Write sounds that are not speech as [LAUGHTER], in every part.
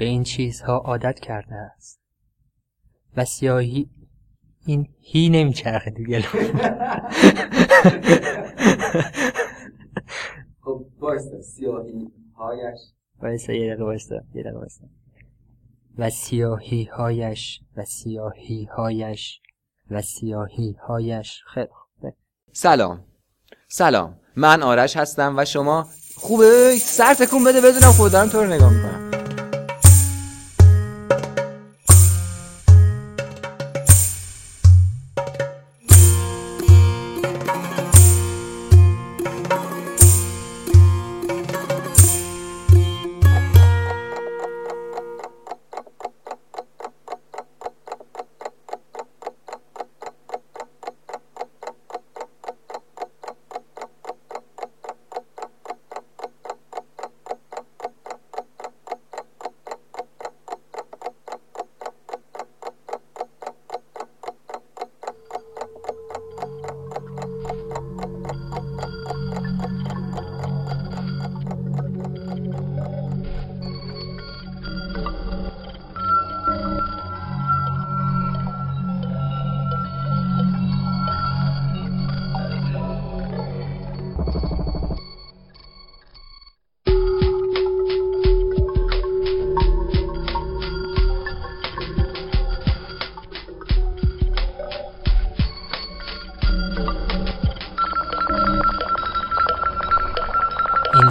به این چیزها عادت کرده است. و سیاهی این هی نمیچرخه دیگه [LAUGHS] خب بایستا سیاهی هایش وایسا یه دقیقه یه دقیقه و سیاهی هایش و سیاهی هایش و سیاهی هایش خیلی خوب سلام. سلام. من آرش هستم و شما خوبه؟ سر تکون بده بدونم خودم تو رو نگاه می‌کنم.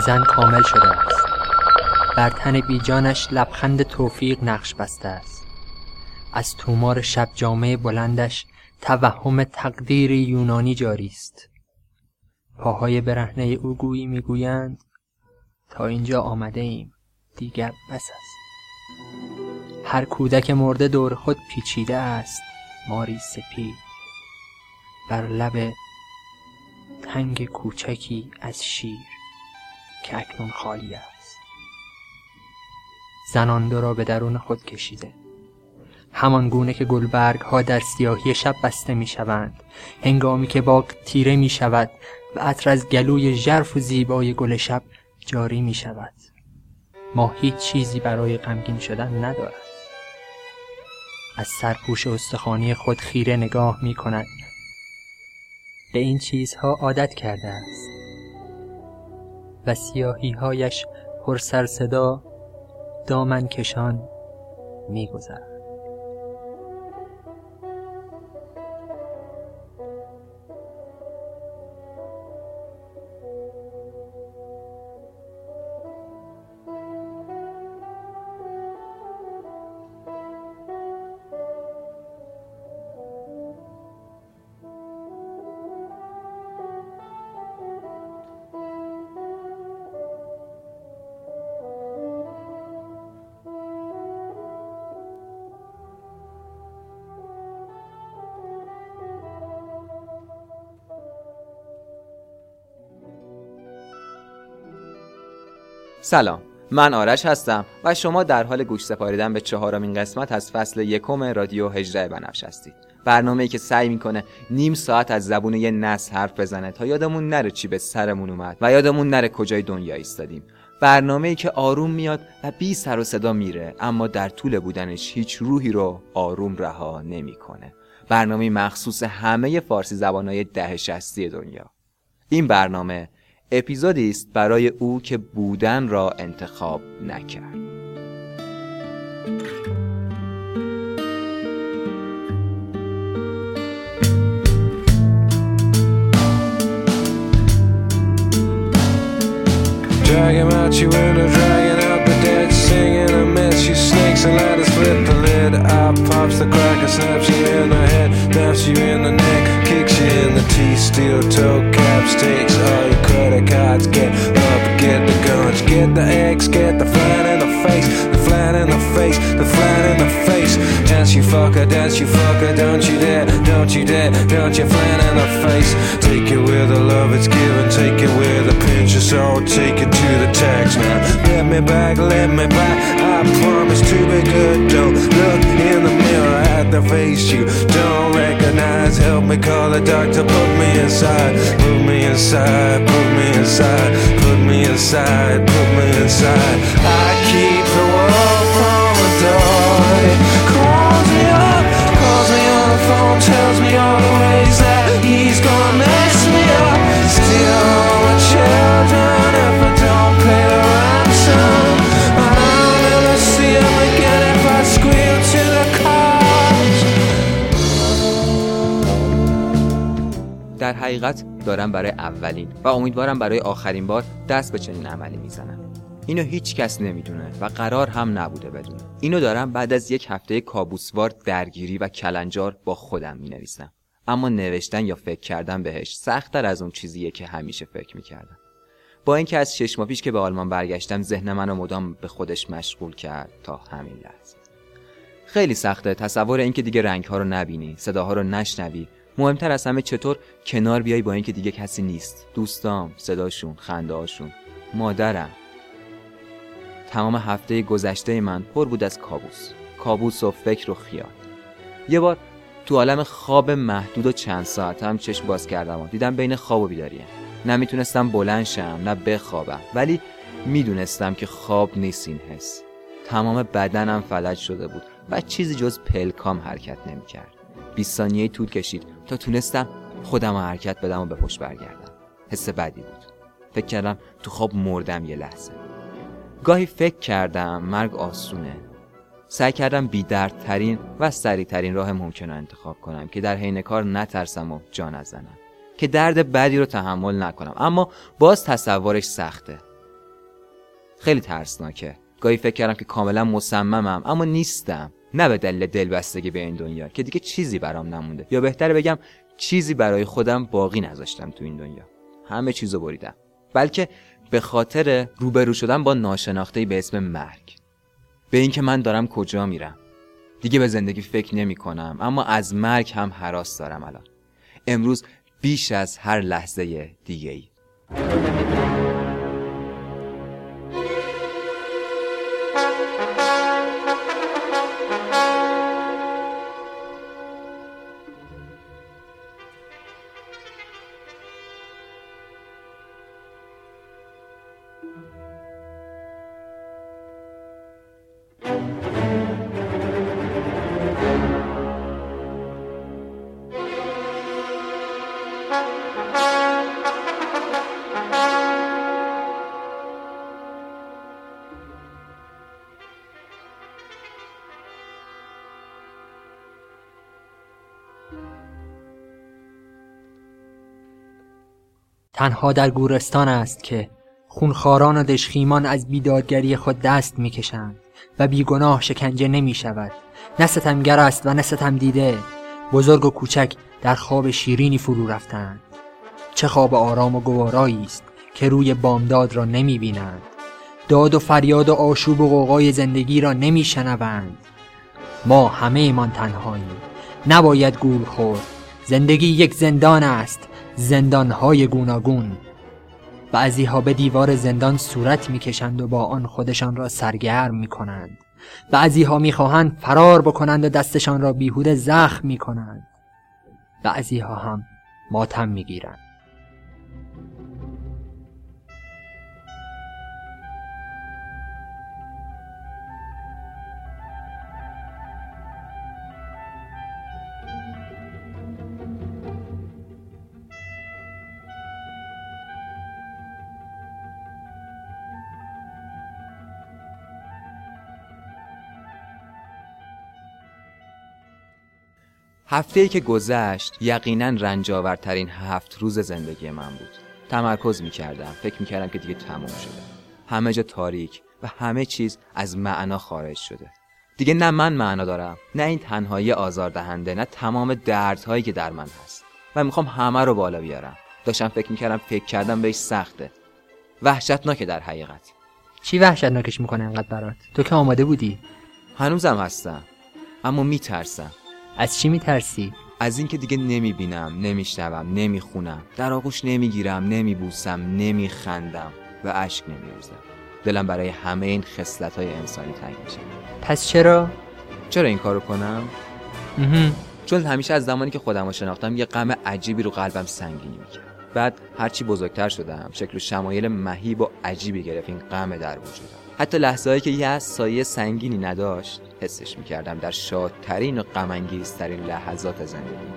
زن کامل شده است. بر تن بیجانش لبخند توفیق نقش بسته است. از تومار شب جامعه بلندش توهم تقدیر یونانی جاری است. پاهای برهنه او گویی می‌گویند تا اینجا آمده ایم. دیگر بس است. هر کودک مرده دور خود پیچیده است. ماری سپید. بر لب تنگ کوچکی از شیر. که اکنون خالی است. زنان دو را به درون خود کشیده. همان گونه که گلبرگ ها در سیاهی شب بسته می شوند هنگامی که باغ تیره می شود و عطر از گلوی ژرف و زیبای گل شب جاری می شود ما هیچ چیزی برای غمگین شدن ندارد. از سرپوش استخوانی خود خیره نگاه می کند به این چیزها عادت کرده است. و سیاهیهایش پر سر صدا دامن کشان میگذرد. سلام. من آرش هستم و شما در حال گوش سپاریدن به چهارمین قسمت از فصل یکم رادیو هجره بنفش هستید. برنامه‌ای که سعی می‌کنه نیم ساعت از زبون یه نس حرف بزنه تا یادمون نره چی به سرمون اومد و یادمون نره کجای دنیا ایستادیم. برنامه‌ای که آروم میاد و بی سر و صدا میره اما در طول بودنش هیچ روحی رو آروم رها نمی‌کنه. برنامه مخصوص همه فارسی زبانهای ده شستی دنیا. این برنامه اپیزودی است برای او که بودن را انتخاب نکرد Drag him out, you window, dragging out the dead, singing a mess. You snakes and ladders, flip the lid. Eye pops the cracker, snaps you in the head, snaps you in the neck, kicks you in the teeth. Steel toe caps, takes all your credit cards. Get up, get the guns, get the eggs, get the flat in the face, the flat in the face, the flat in the face. Dance you fucker, dance you fucker, don't you dare, don't you dare, don't you flat in the face. Take it where the love it's given, take it where the pinch is all, take it to the tax man. Let me back, let me back. I promise to be good. Don't look in the like the face you don't recognize. Help me call a doctor, put me inside, put me inside, put me inside, put me inside, put me inside. I keep the world from a door. Calls me up, calls me on the phone, tells me all the ways that he's gonna mess me up. Still, my child. حقیقت دارم برای اولین و امیدوارم برای آخرین بار دست به چنین عملی می‌زنم. اینو هیچ کس نمی‌دونه و قرار هم نبوده بدونه. اینو دارم بعد از یک هفته کابوسوار درگیری و کلنجار با خودم می نویسم اما نوشتن یا فکر کردن بهش سختتر از اون چیزیه که همیشه فکر می‌کردم. با اینکه از شش ماه پیش که به آلمان برگشتم ذهن منو مدام به خودش مشغول کرد تا همین لحظه. خیلی سخته تصور اینکه دیگه رنگ ها رو نبینی صداها رو نشنوی مهمتر از همه چطور کنار بیای با اینکه دیگه کسی نیست. دوستام صداشون خنده هاشون مادرم. تمام هفته گذشته من پر بود از کابوس. کابوس و فکر و خیال. یه بار تو عالم خواب محدود و چند ساعت هم چشم باز کردم و دیدم بین خواب و بیداریه نه می‌تونستم بلند شم نه بخوابم. ولی می‌دونستم که خواب نیست این حس. تمام بدنم فلج شده بود و چیزی جز پلکام حرکت نمی‌کرد. 20 ثانیه طول کشید تا تونستم خودم رو حرکت بدم و به پشت برگردم. حس بدی بود. فکر کردم تو خواب مردم یه لحظه. گاهی فکر کردم مرگ آسونه. سعی کردم بیدردترین و سریعترین راه ممکن رو انتخاب کنم که در حین کار نترسم و جا نزنم. که درد بدی رو تحمل نکنم. اما باز تصورش سخته. خیلی ترسناکه. گاهی فکر کردم که کاملا مصممم اما نیستم. نه به دلیل دلبستگی به این دنیا که دیگه چیزی برام نمونده. یا بهتره بگم چیزی برای خودم باقی نذاشتم تو این دنیا. همه چیزو بریدم. بلکه به خاطر روبرو شدن با ناشناخته به اسم مرگ. به اینکه من دارم کجا میرم. دیگه به زندگی فکر نمی کنم اما از مرگ هم حراس دارم الان. امروز بیش از هر لحظه دیگه ای تنها در گورستان است که خونخواران و دشخیمان از بیدادگری خود دست می‌کشند و بیگناه شکنجه نمی شود نه ستمگر است و نه ستم دیده بزرگ و کوچک در خواب شیرینی فرو رفتند. چه خواب آرام و گوارایی است که روی بامداد را نمی بینند داد و فریاد و آشوب و قوقای زندگی را نمی شنوند ما همه ایمان تنهاییم. نباید گول خورد. زندگی یک زندان است. زندانهای گوناگون. بعضی ها به دیوار زندان صورت می‌کشند و با آن خودشان را سرگرم می‌کنند. بعضی ها می‌خواهند فرار بکنند و دستشان را بیهوده زخم می‌کنند. بعضی ها هم ماتم می‌گیرند. هفته که گذشت یقینا رنجاورترین هفت روز زندگی من بود. تمرکز می کردم فکر می کردم که دیگه تموم شده. همه جا تاریک و همه چیز از معنا خارج شده. دیگه نه من معنا دارم نه این تنهایی آزاردهنده نه تمام دردهایی که در من هست. و می‌خوام همه رو بالا بیارم. داشتم فکر می‌کردم فکر کردم بهش سخته. وحشتناکه در حقیقت. چی وحشتناکش می‌کنه انقدر برات؟ تو که آماده بودی؟ هنوزم هستم اما میترسم. از چی میترسی؟ از اینکه دیگه نمی‌بینم نمیشنوم نمی‌خونم. در آغوش نمی‌گیرم نمیبوسم نمیخندم و اشک نمیریزم. دلم برای همه این خصلت های انسانی تنگ میشه. پس چرا؟ چرا این کارو کنم. چون همیشه از زمانی که خودم رو شناختم یه غم عجیبی رو قلبم سنگینی می‌کرد. بعد هرچی بزرگتر شدم شکل و شمایل مهیب و عجیبی گرفت. این غم در وجودم. حتی لحظه هایی که یه از سایه سنگینی نداشت حسش می‌کردم در شادترین و غمانگیزترین لحظات زندگی.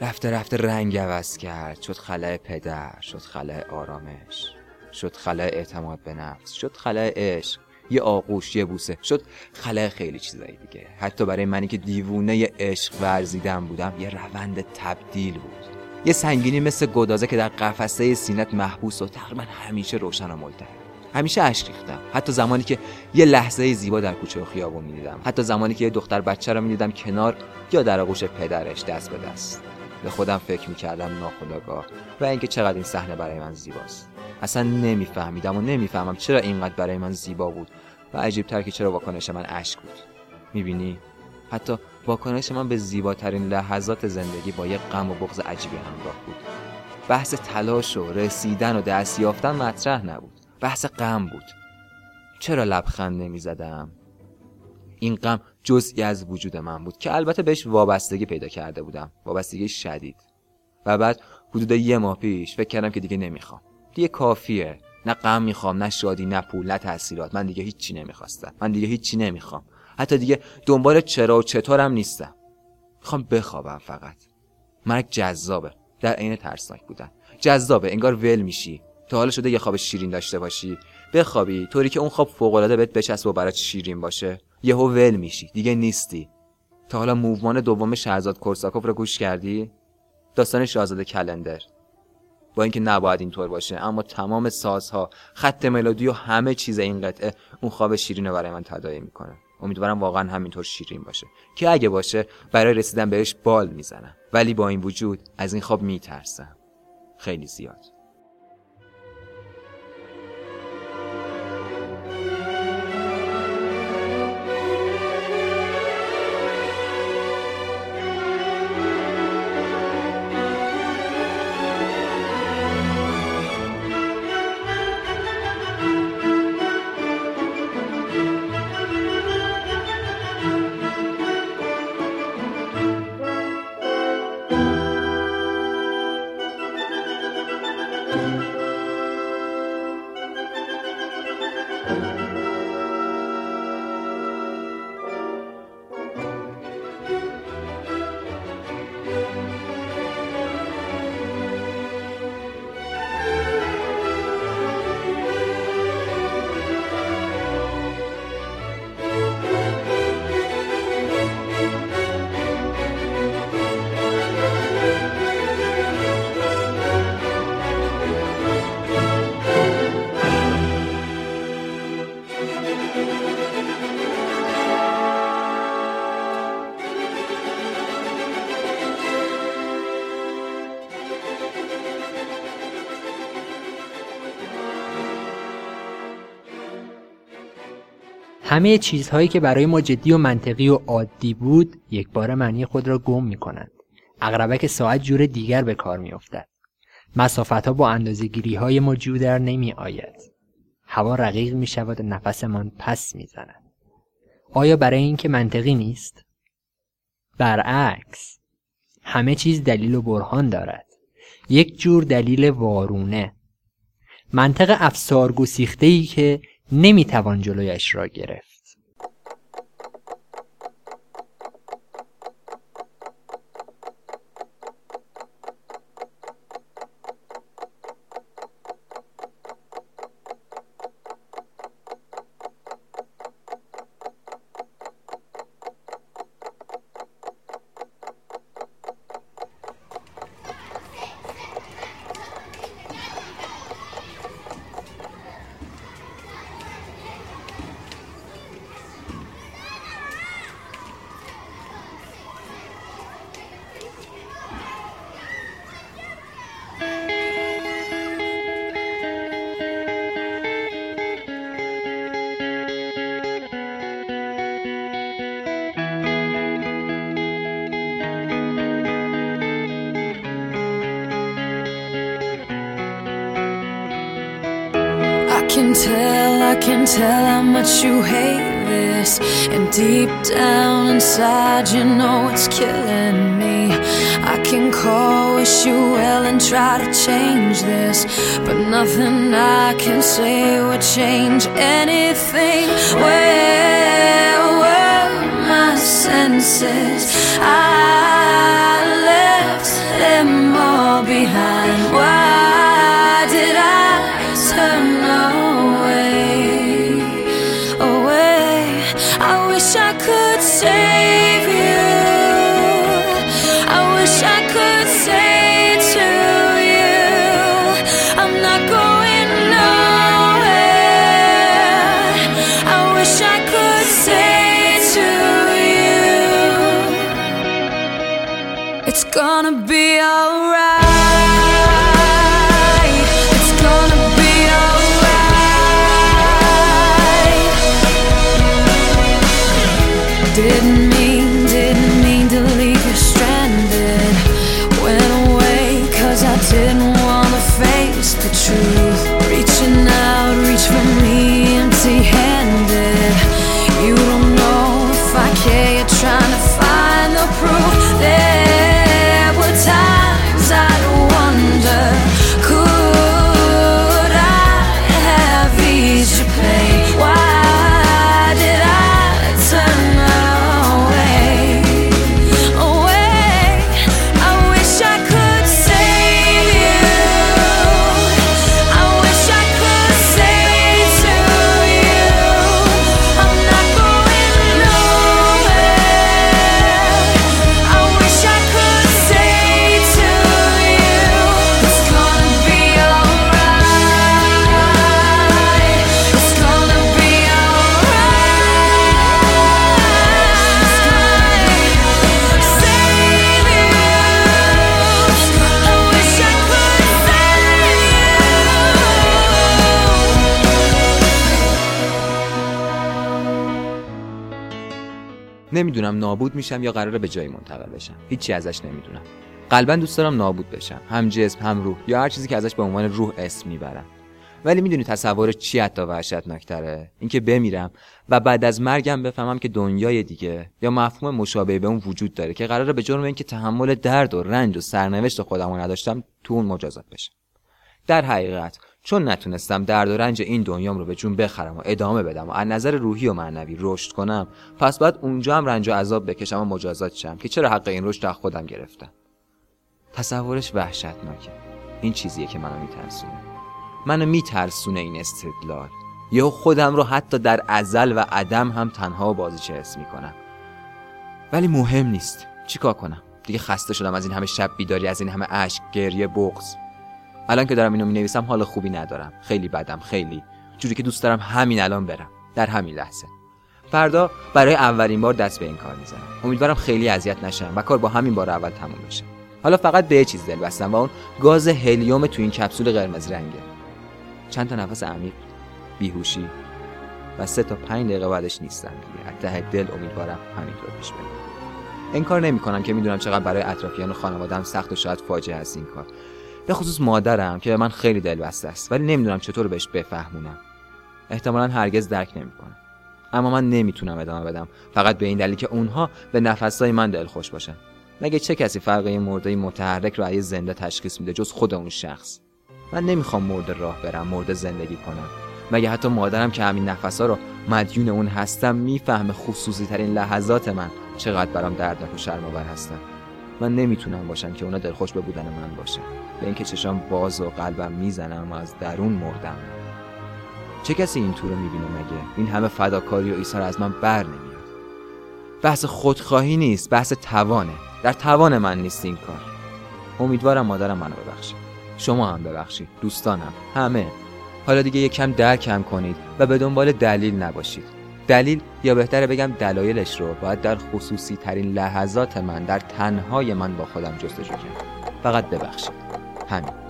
رفته رفته رنگ عوض کرد. شد خلاه پدر شد خلاه آرامش شد خلاه اعتماد به نفس شد خلاه عشق یه آغوش یه بوسه شد خلاه خیلی چیزایی دیگه. حتی برای منی که دیوونه عشق ورزیدم بودم یه روند تبدیل بود. یه سنگینی مثل گدازه که در قفسه سینت محبوس و تقریبا همیشه روشن و ملتهب همیشه اشک ریختم. حتی زمانی که یه لحظه زیبا در کوچه و خیابون می‌دیدم. حتی زمانی که یه دختر بچه رو می‌دیدم کنار یا در آغوش پدرش دست به دست. به خودم فکر می‌کردم ناخداگاه و اینکه چقدر این صحنه برای من زیباست. اصلا نمیفهمیدم و نمی‌فهمم چرا اینقدر برای من زیبا بود و عجیب تر که چرا واکنش من اشک بود. می‌بینی؟ حتی واکنش من به زیباترین لحظات زندگی با یه غم و بغض عجیبی همراه بود. بحث تلاش و رسیدن و دست یافتن مطرح نبود. بحث غم بود. چرا لبخند نمی‌زدم؟ این غم جزئی از وجود من بود که البته بهش وابستگی پیدا کرده بودم. وابستگی شدید. و بعد حدود یه ماه پیش فکر کردم که دیگه نمی‌خوام. دیگه کافیه. نه غم می‌خوام نه شادی نه پول نه تحصیلات. من دیگه هیچی نمی‌خواستم. من دیگه هیچی نمی‌خوام. حتی دیگه دنبال چرا و چطورم نیستم. می‌خوام بخوابم فقط. مرگ جذابه. در عین ترسناک بودن. جذابه. انگار ول میشی. تا حالا شده یه خواب شیرین داشته باشی. بخوابی. طوری که اون خواب فوق العاده بهت بچسبه و برات شیرین باشه. یهو ول میشی. دیگه نیستی. تا حالا موومان دوم شهرزاد کورساکوف رو گوش کردی؟ داستان شاهزاده کلندر. با اینکه نباید اینطور باشه اما تمام سازها خط ملودی و همه چیز این قطعه اون خواب شیرین رو برای من تداعی می‌کنه. امیدوارم واقعا همینطور شیرین باشه. که اگه باشه برای رسیدن بهش بال می‌زنم. ولی با این وجود از این خواب میترسم. خیلی زیاد. همه چیزهایی که برای ما جدی و منطقی و عادی بود یک بار معنی خود را گم می کنند. اغربک ساعت جور دیگر به کار می افتد. مسافت ها با اندازه گیری های ما جو در نمی آید. هوا رقیق می شود و نفسمان پس می زند. آیا برای اینکه منطقی نیست؟ برعکس همه چیز دلیل و برهان دارد. یک جور دلیل وارونه منطق افسار گسیخته ای که نمی‌توان جلویش را گرفت. Can tell, I can tell how much you hate this. And deep down inside, you know it's killing me. I can call, wish you well, and try to change this. But nothing I can say would change anything. Where were my senses? I left them all behind. Why نابود میشم یا قراره به جایی منتقل بشم. هیچی ازش نمی‌دونم. قلبا دوست دارم نابود بشم. هم جسم هم روح. یا هر چیزی که ازش به عنوان روح اسم می‌برم. ولی می‌دونی تصور چی حتی وحشتناکتره؟ اینکه بمیرم و بعد از مرگم بفهمم که دنیای دیگه یا مفهوم مشابه به اون وجود داره که قراره به جرم اینکه تحمل درد و رنج و سرنوشت خودم رو نداشتم تو اون مجازات بشم. در حقیقت چون نتونستم درد و رنج این دنیام رو به جون بخرم و ادامه بدم و از نظر روحی و معنوی رشد کنم پس باید اونجا هم رنج و عذاب بکشم و مجازات شم که چرا حق این رشد از خودم گرفتم. تصورش وحشتناکه. این چیزیه که منو میترسونه. منو میترسونه این استدلال. یهو خودم رو حتی در ازل و عدم هم تنها و بازیچه حس می‌کنم. ولی مهم نیست. چیکار کنم؟ دیگه خسته شدم از این همه شب بیداری از این همه اشک گریه بغض. الان که دارم اینو می نویسم حال خوبی ندارم. خیلی بدم خیلی. جوری که دوست دارم همین الان برم. در همین لحظه. فردا برای اولین بار دست به این کار می‌زنم. امیدوارم خیلی اذیت نشم و کار با همین بار اول تموم بشه. حالا فقط به یه چیز دل بستم و اون گاز هلیوم تو این کپسول قرمز رنگه. چند تا نفس عمیق بیهوشی و سه تا پنج دقیقه بعدش نیستم دیگه. از دل امیدوارم همینطور پیش بره. این کار نمی‌کنم که می‌دونم چقدر برای اطرافیان و خانواده‌ام سخت و شاید فاجعه هست این کار. به خصوص مادرم که به من خیلی دلبسته است ولی نمی‌دونم چطور بهش بفهمونم. احتمالا هرگز درک نمی‌کنه. اما من نمی‌تونم ادامه بدم. فقط به این دلیل که اونها به نفسهای من دلخوش باشن. مگه چه کسی فرق این مرده متحرک رو از زنده تشخیص میده جز خود اون شخص؟ من نمی‌خوام مرده راه برم مرده زندگی کنم. مگه حتی مادرم که همین نفسا رو مدیون اون هستم می‌فهمه خصوصی ترین لحظات من چقدر برام دردناک و شرم‌آور هستن؟ من نمی‌تونم باشم که اونا دلخوش به بودن من باشه به اینکه چشام باز و قلبم می‌زنم و از درون مردم. چه کسی این تو رو می‌بینه مگه؟ این همه فداکاری و ایثار از من بر نمیاد. بحث خودخواهی نیست بحث توانه. در توان من نیست این کار. امیدوارم مادرم منو ببخشه. شما هم ببخشید دوستانم همه. حالا دیگه یکم درکم کنید و به دنبال دلیل نباشید. دلیل یا بهتره بگم دلایلش رو باید در خصوصی ترین لحظات من در تنهای من با خودم جستجو کنم. فقط ببخشید. همین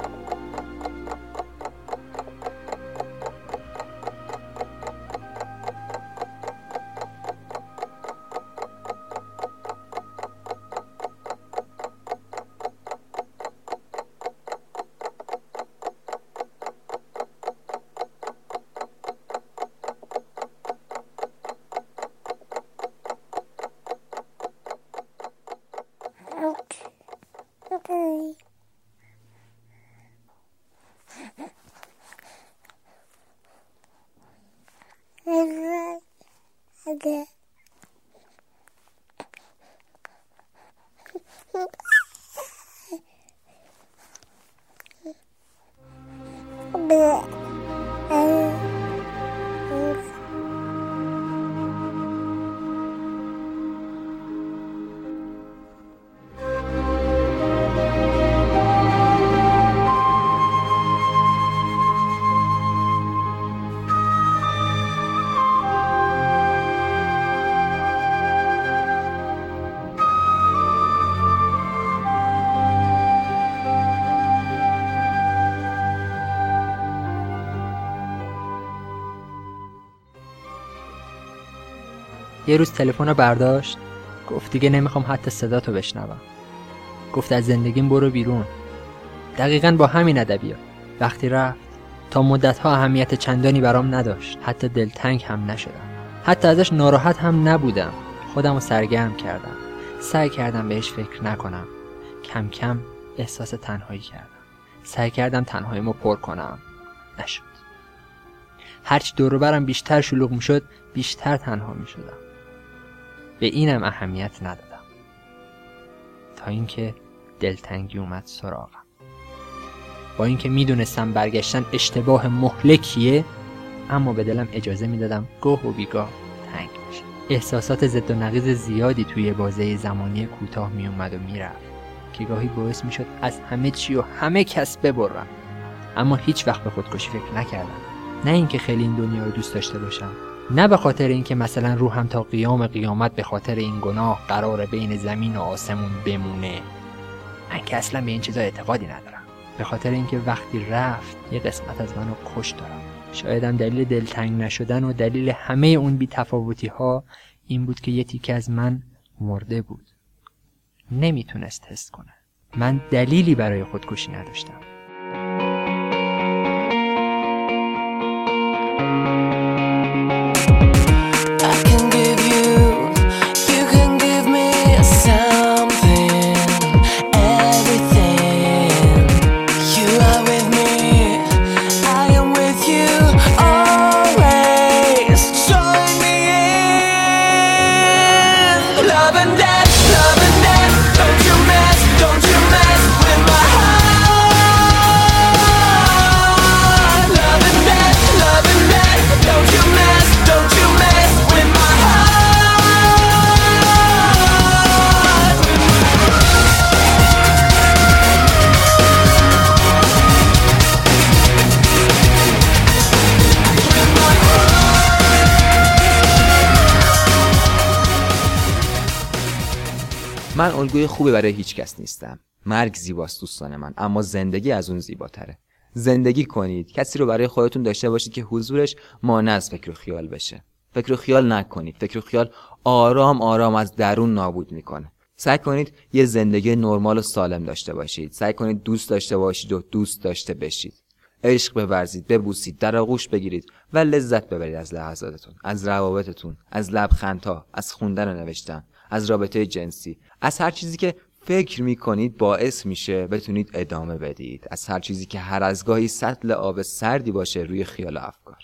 یه روز تلفن رو برداشت گفت دیگه نمی‌خوام حتی صداتو بشنوم. گفت از زندگیم برو بیرون. دقیقا با همین ادبیات وقتی رفت تا مدتها اهمیت چندانی برام نداشت. حتی دلتنگ هم نشدم. حتی ازش ناراحت هم نبودم. خودم رو سرگرم کردم. سعی کردم بهش فکر نکنم. کم کم احساس تنهایی کردم. سعی کردم تنهاییمو پر کنم. نشد. هرچی دور برم بیشتر شلوغ می شد بیشتر تنها می شدم به اینم اهمیت ندادم. تا اینکه دلتنگی اومد سراغم. با اینکه می‌دونستم برگشتن اشتباه مهلکیه اما به دلم اجازه می‌دادم گاه و بیگاه تنگ بشه. احساسات ضد و نقیض زیادی توی بازه زمانی کوتاه میومد و می‌رفت که گاهی باعث می‌شد از همه چی و همه کس ببرم. اما هیچ وقت به خودکشی فکر نکردم. نه اینکه خیلی این دنیا رو دوست داشته باشم نه به خاطر اینکه مثلا روحم تا قیام قیامت به خاطر این گناه قرار بین زمین و آسمون بمونه. من که اصلا به این چیزا اعتقادی ندارم. به خاطر اینکه وقتی رفت یه قسمت از منو کش دارم. شایدم دلیل دلتنگ نشدن و دلیل همه اون بیتفاوتی ها این بود که یه تیکه از من مرده بود. نمی‌تونست حس کنه. من دلیلی برای خودکشی نداشتم. الگوی خوبی برای هیچ کس نیستم. مرگ زیباست دوستان من. اما زندگی از اون زیباتره. زندگی کنید. کسی رو برای خودتون داشته باشید که حضورش مانع از فکر و خیال بشه. فکر و خیال نکنید. فکر و خیال آرام آرام از درون نابود می‌کنه. سعی کنید یه زندگی نرمال و سالم داشته باشید. سعی کنید دوست داشته باشید و دوست داشته بشید. عشق بورزید ببوسید در آغوش بگیرید و لذت ببرید از لحظاتتون از روابطتون از لبخندها از خوندن و نوشتن. از رابطه جنسی. از هر چیزی که فکر می‌کنید باعث میشه بتونید ادامه بدید. از هر چیزی که هر از گاهی سطل آب سردی باشه روی خیال و افکار.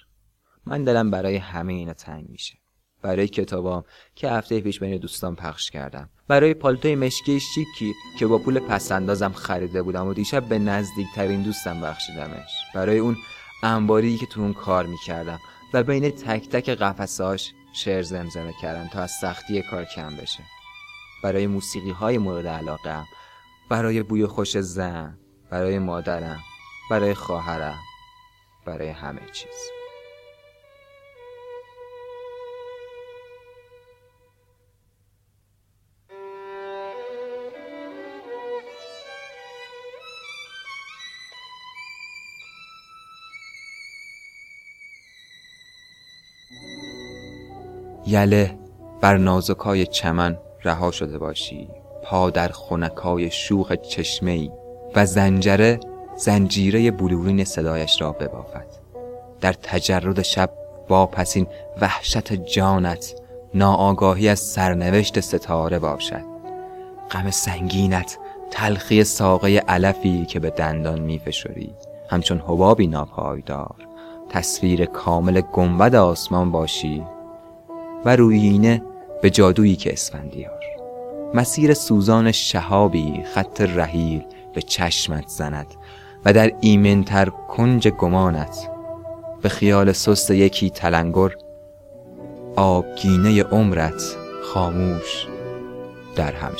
من دلم برای همه اینا تنگ میشه. برای کتابام که هفته پیش بین دوستان پخش کردم. برای پالتوی مشکی شیکی که با پول پسندازم خریده بودم و دیشب به نزدیکترین دوستم بخشیدمش. برای اون انباری که تو اون کار می‌کردم و بین تک تک قفسهاش شعر زمزمه کردم تا از سختی کار کم بشه. برای موسیقی های مورد علاقه برای بوی خوش زن برای مادرم برای خواهرم برای همه چیز. یله بر نازکای چمن رها شده باشی. پا در خونکای شوخ چشمه ای و زنجره زنجیره بلورین صدایش را ببافد. در تجرد شب واپسین وحشت جانت ناآگاهی از سرنوشت ستاره باشد. غم سنگینت تلخی ساقه علفی که به دندان میفشری همچون حبابی ناپایدار. تصویر کامل گنبد آسمان باشی. و رویینه به جادویی که اسفندیار. مسیر سوزان شهابی خط رحیل به چشمت زند و در ایمنتر کنج گمانت. به خیال سست یکی تلنگر آبگینه عمرت خاموش در هم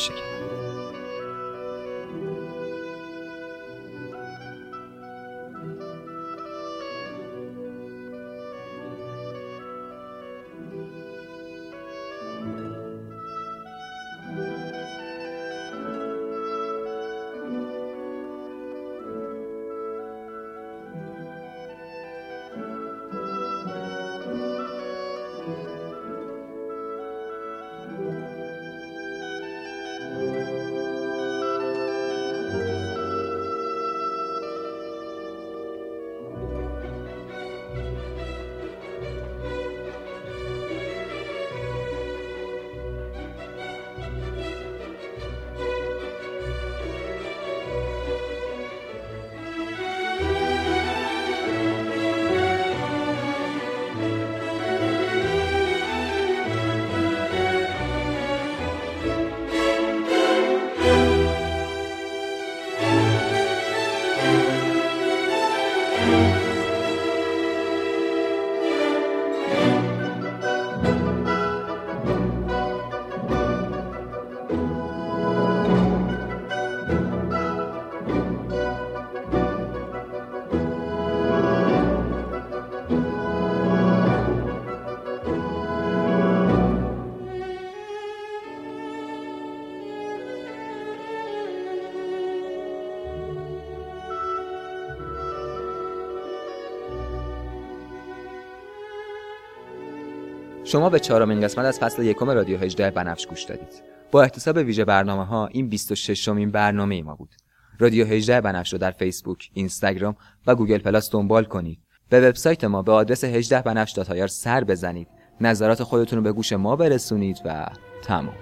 شما به چهارمین قسمت از فصل یکم رادیو 18 بنفش گوش دادید. با احتساب ویژه برنامه ها این 26 مین برنامه‌ی ما بود. رادیو 18 بنفش رو در فیسبوک، اینستاگرام و گوگل پلاس دنبال کنید. به وبسایت ما به آدرس 18 بنفش سر بزنید. نظرات خودتون رو به گوش ما برسونید و تمام.